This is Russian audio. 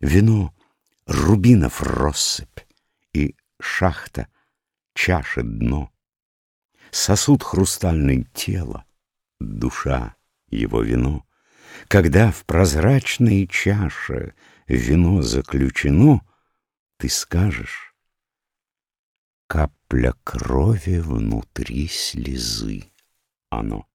Вино — рубинов россыпь, и шахта — чаши дно. Сосуд хрустальный тело, душа — его вино. Когда в прозрачной чаше вино заключено, Ты скажешь — капля крови внутри слезы оно.